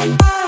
Bye.